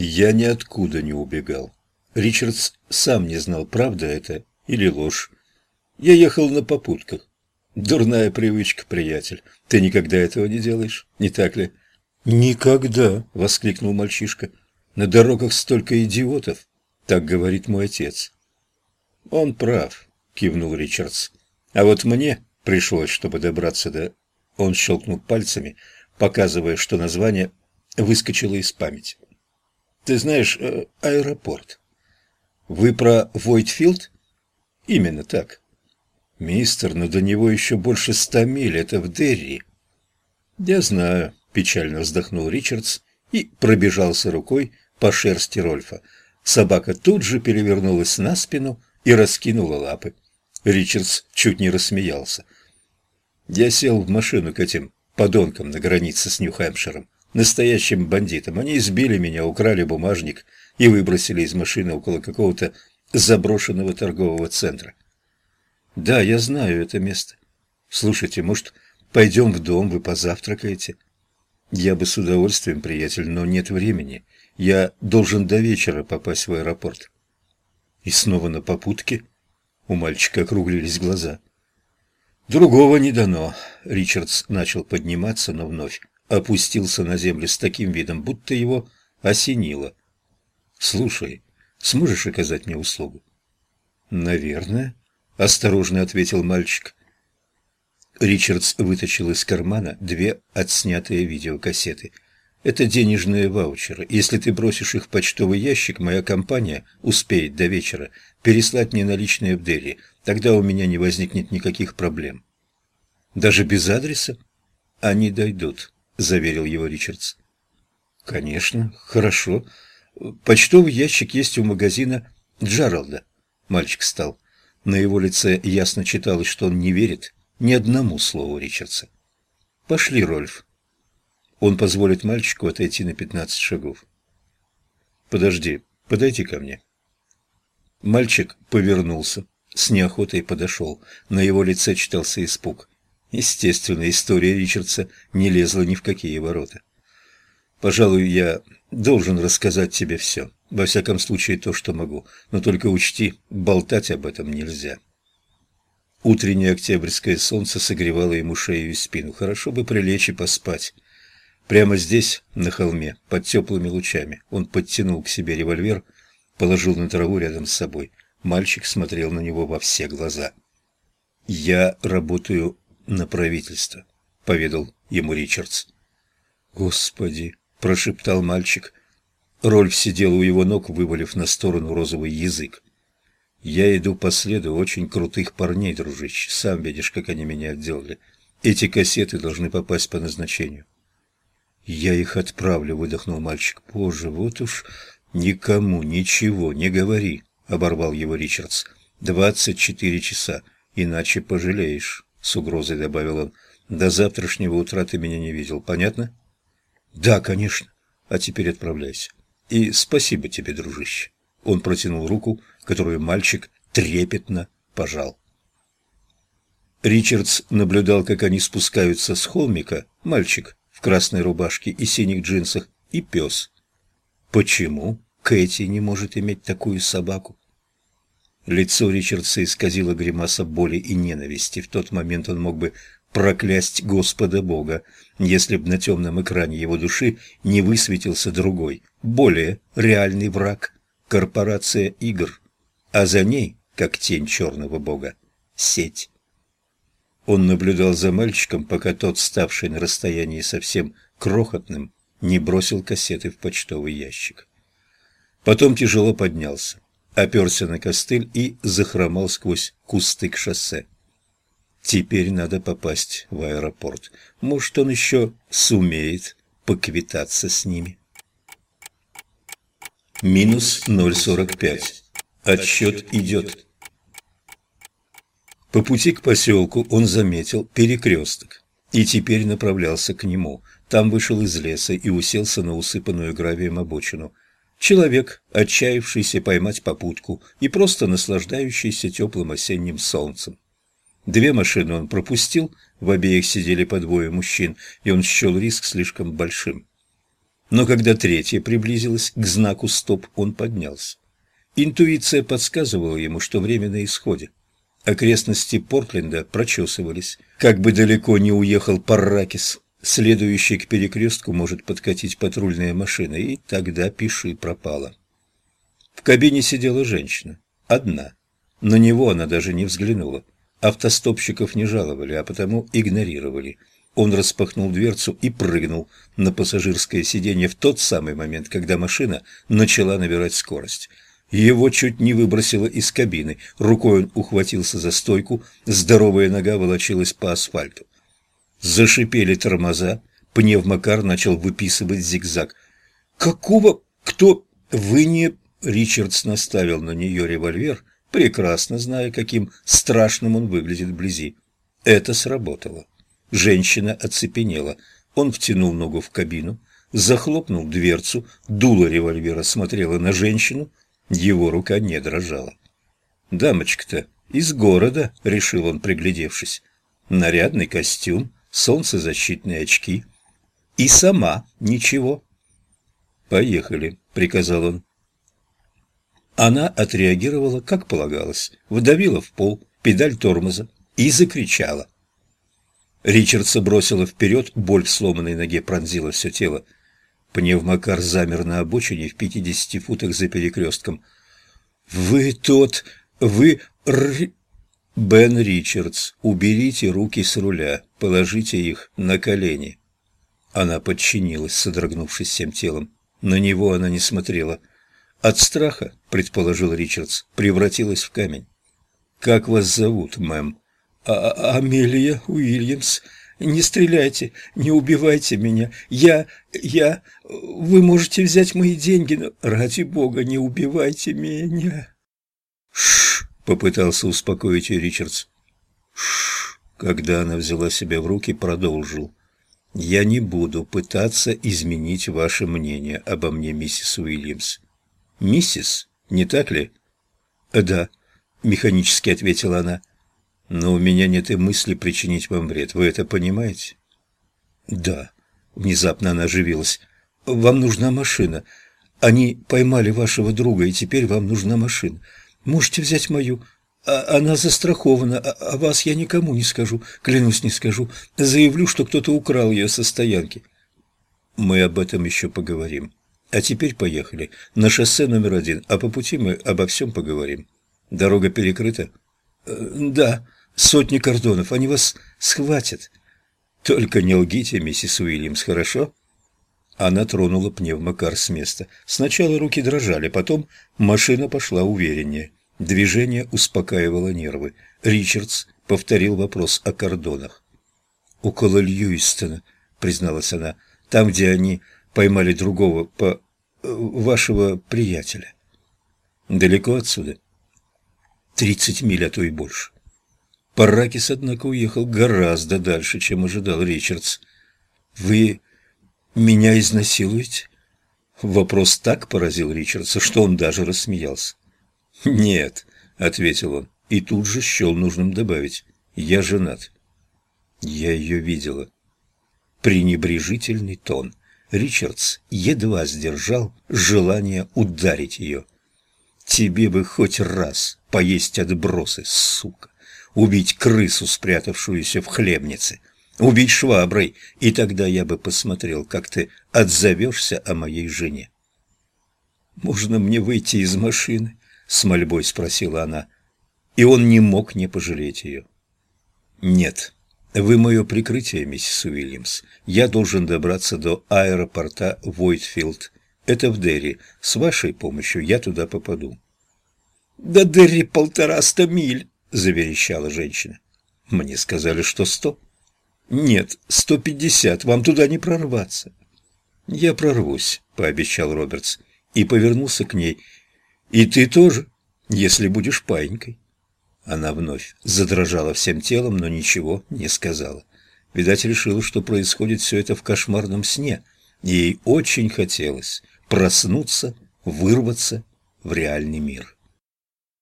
Я ниоткуда не убегал. Ричардс сам не знал, правда это или ложь. Я ехал на попутках. Дурная привычка, приятель. Ты никогда этого не делаешь, не так ли? Никогда, воскликнул мальчишка. На дорогах столько идиотов, так говорит мой отец. Он прав, кивнул Ричардс. А вот мне пришлось, чтобы добраться до... Он щелкнул пальцами, показывая, что название выскочило из памяти. Ты знаешь, э, аэропорт. Вы про Войтфилд? Именно так. Мистер, но до него еще больше ста миль, это в Дерри. Я знаю, печально вздохнул Ричардс и пробежался рукой по шерсти Рольфа. Собака тут же перевернулась на спину и раскинула лапы. Ричардс чуть не рассмеялся. Я сел в машину к этим подонкам на границе с Нью-Хэмпширом, настоящим бандитам. Они избили меня, украли бумажник и выбросили из машины около какого-то заброшенного торгового центра. Да, я знаю это место. Слушайте, может, пойдем в дом, вы позавтракаете? Я бы с удовольствием, приятель, но нет времени. Я должен до вечера попасть в аэропорт. И снова на попутке? У мальчика округлились глаза. Другого не дано. Ричардс начал подниматься, но вновь опустился на землю с таким видом, будто его осенило. Слушай, сможешь оказать мне услугу? Наверное осторожно ответил мальчик. Ричардс вытащил из кармана две отснятые видеокассеты. Это денежные ваучеры. Если ты бросишь их в почтовый ящик, моя компания успеет до вечера переслать мне наличные в Дерри. Тогда у меня не возникнет никаких проблем. Даже без адреса? Они дойдут, заверил его Ричардс. Конечно, хорошо. Почтовый ящик есть у магазина Джералда. Мальчик встал. На его лице ясно читалось, что он не верит ни одному слову Ричардса. «Пошли, Рольф». Он позволит мальчику отойти на пятнадцать шагов. «Подожди, подойди ко мне». Мальчик повернулся, с неохотой подошел. На его лице читался испуг. Естественно, история Ричардса не лезла ни в какие ворота. «Пожалуй, я должен рассказать тебе все». Во всяком случае, то, что могу. Но только учти, болтать об этом нельзя. Утреннее октябрьское солнце согревало ему шею и спину. Хорошо бы прилечь и поспать. Прямо здесь, на холме, под теплыми лучами, он подтянул к себе револьвер, положил на траву рядом с собой. Мальчик смотрел на него во все глаза. «Я работаю на правительство», — поведал ему Ричардс. «Господи!» — прошептал мальчик. Рольф сидел у его ног, вывалив на сторону розовый язык. «Я иду по следу очень крутых парней, дружище. Сам видишь, как они меня отделали. Эти кассеты должны попасть по назначению». «Я их отправлю», — выдохнул мальчик. «Боже, вот уж никому ничего не говори», — оборвал его Ричардс. «Двадцать четыре часа, иначе пожалеешь», — с угрозой добавил он. «До завтрашнего утра ты меня не видел, понятно?» «Да, конечно. А теперь отправляйся». И спасибо тебе, дружище. Он протянул руку, которую мальчик трепетно пожал. Ричардс наблюдал, как они спускаются с холмика, мальчик в красной рубашке и синих джинсах, и пес. Почему Кэти не может иметь такую собаку? Лицо Ричардса исказило гримаса боли и ненависти. В тот момент он мог бы проклясть Господа Бога, если б на темном экране его души не высветился другой, более реальный враг – корпорация игр, а за ней, как тень черного бога, сеть. Он наблюдал за мальчиком, пока тот, ставший на расстоянии совсем крохотным, не бросил кассеты в почтовый ящик. Потом тяжело поднялся, оперся на костыль и захромал сквозь кусты к шоссе. Теперь надо попасть в аэропорт. Может, он еще сумеет поквитаться с ними. Минус 0,45. Отсчет идет. По пути к поселку он заметил перекресток и теперь направлялся к нему. Там вышел из леса и уселся на усыпанную гравием обочину. Человек, отчаявшийся поймать попутку и просто наслаждающийся теплым осенним солнцем. Две машины он пропустил, в обеих сидели по двое мужчин, и он счел риск слишком большим. Но когда третья приблизилась к знаку «стоп», он поднялся. Интуиция подсказывала ему, что время на исходе. Окрестности Портленда прочесывались. Как бы далеко не уехал Парракис, следующий к перекрестку может подкатить патрульная машина, и тогда пиши пропало. В кабине сидела женщина. Одна. На него она даже не взглянула. Автостопщиков не жаловали, а потому игнорировали. Он распахнул дверцу и прыгнул на пассажирское сиденье в тот самый момент, когда машина начала набирать скорость. Его чуть не выбросило из кабины. Рукой он ухватился за стойку, здоровая нога волочилась по асфальту. Зашипели тормоза, пневмокар начал выписывать зигзаг. «Какого? Кто? Вы не...» Ричардс наставил на нее револьвер, прекрасно зная, каким страшным он выглядит вблизи. Это сработало. Женщина оцепенела. Он втянул ногу в кабину, захлопнул дверцу, дуло револьвера смотрела на женщину, его рука не дрожала. «Дамочка-то из города», — решил он, приглядевшись. «Нарядный костюм, солнцезащитные очки. И сама ничего». «Поехали», — приказал он. Она отреагировала, как полагалось, вдавила в пол педаль тормоза и закричала. Ричардса бросила вперед, боль в сломанной ноге пронзила все тело. Пневмокар замер на обочине в пятидесяти футах за перекрестком. «Вы тот... Вы... Р...» «Бен Ричардс, уберите руки с руля, положите их на колени». Она подчинилась, содрогнувшись всем телом. На него она не смотрела. От страха, предположил Ричардс, превратилась в камень. «Как вас зовут, мэм?» а «Амелия Уильямс. Не стреляйте, не убивайте меня. Я... я... Вы можете взять мои деньги, но ради бога не убивайте меня». Попытался успокоить ее Ричардс. «Шш!» Когда она взяла себя в руки, продолжил. «Я не буду пытаться изменить ваше мнение обо мне, миссис Уильямс. «Миссис, не так ли?» «Да», — механически ответила она. «Но у меня нет и мысли причинить вам вред. Вы это понимаете?» «Да», — внезапно она оживилась. «Вам нужна машина. Они поймали вашего друга, и теперь вам нужна машина. Можете взять мою. А она застрахована, а, а вас я никому не скажу, клянусь, не скажу. Заявлю, что кто-то украл ее со стоянки». «Мы об этом еще поговорим», а теперь поехали. На шоссе номер один, а по пути мы обо всем поговорим. Дорога перекрыта? Э, да, сотни кордонов, они вас схватят. Только не лгите, миссис Уильямс, хорошо? Она тронула пневмокар с места. Сначала руки дрожали, потом машина пошла увереннее. Движение успокаивало нервы. Ричардс повторил вопрос о кордонах. «Около Льюистона», — призналась она, — «там, где они поймали другого по... вашего приятеля. Далеко отсюда? Тридцать миль, а то и больше. Паракис, однако, уехал гораздо дальше, чем ожидал Ричардс. «Вы меня изнасилуете?» Вопрос так поразил Ричардса, что он даже рассмеялся. «Нет», — ответил он, и тут же счел нужным добавить. «Я женат». «Я ее видела». Пренебрежительный тон. Ричардс едва сдержал желание ударить ее. «Тебе бы хоть раз поесть отбросы, сука, убить крысу, спрятавшуюся в хлебнице, убить шваброй, и тогда я бы посмотрел, как ты отзовешься о моей жене». «Можно мне выйти из машины?» — с мольбой спросила она, и он не мог не пожалеть ее. «Нет». «Вы мое прикрытие, миссис Уильямс. Я должен добраться до аэропорта Войтфилд. Это в Дерри. С вашей помощью я туда попаду». «До Дерри полтораста миль», — заверещала женщина. «Мне сказали, что сто». «Нет, сто пятьдесят. Вам туда не прорваться». «Я прорвусь», — пообещал Робертс и повернулся к ней. «И ты тоже, если будешь паинькой». Она вновь задрожала всем телом, но ничего не сказала. Видать, решила, что происходит все это в кошмарном сне. Ей очень хотелось проснуться, вырваться в реальный мир.